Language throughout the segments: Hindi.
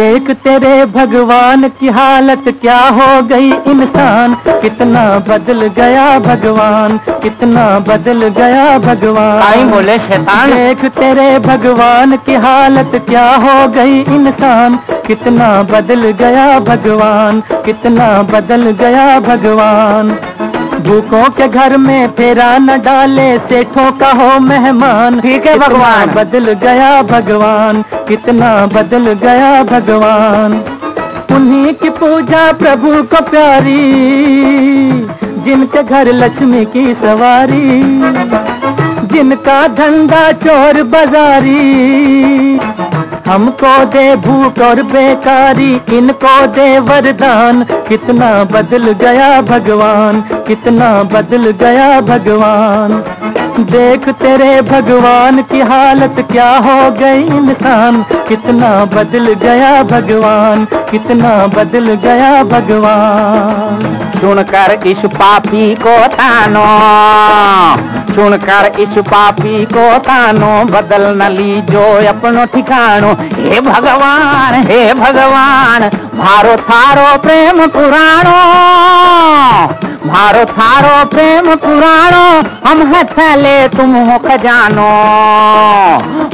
देख तेरे भगवान की हालत क्या हो गई इंसान। कितना बदल गया भगवान कितना बदल गया भगवान। आई बोले शैतान! देख तेरे भगवान की हालत क्या हो गई इंसान। कितना बदल गया भगवान कितना बदल गया भगवान। भूखों के घर में फेरा न डाले सेठों का हो मेहमान। ठीक है भगवान। बदल गया भगवान कितना बदल गया भगवान। उन्हीं की पूजा प्रभु को प्यारी जिनके घर लक्ष्मी की सवारी। जिनका धंधा चोर बाजारी हमको दे भूख और बेकारी इनको दे वरदान। कितना बदल गया भगवान, कितना बदल गया भगवान। देख तेरे भगवान की हालत क्या हो गई इंसान। कितना बदल गया भगवान, कितना बदल गया भगवान। सुनकर इस पापी को तानो, सुनकर इस पापी को तानो, बदल न लीजो अपनो ठिकानो। हे भगवान हे भगवान, मारो थारो प्रेम पुराणो। मारो थारो प्रेम पुराणो हम है थैले तुम हो खजानो।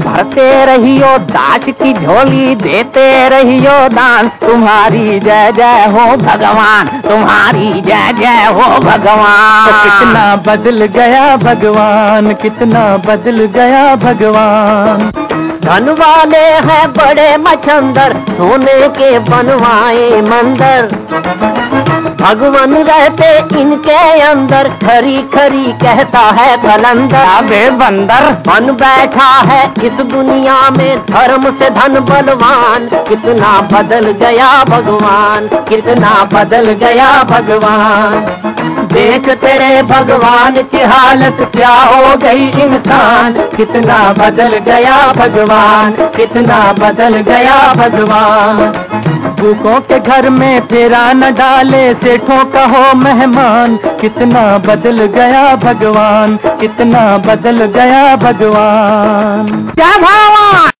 भरते रहियो दास की झोली देते रहियो दान। तुम्हारी जय जय हो भगवान तुम्हारी जय जय हो भगवान। तो कितना बदल गया भगवान कितना बदल गया भगवान। धन वाले हैं बड़े मछंदर सोने के बनवाए मंदिर। भगवान रहते इनके अंदर खरी खरी कहता है बलंदर अबे बंदर बन बैठा है इस दुनिया में धर्म से धन बलवान। कितना बदल गया भगवान कितना बदल गया भगवान। देख तेरे भगवान की हालत क्या हो गई इंसान। कितना बदल गया भगवान कितना बदल गया भगवान। भूखों के घर में फेरा न डाले, सेठों का हो मेहमान। कितना बदल गया भगवान, कितना बदल गया भगवान। क्या भगवान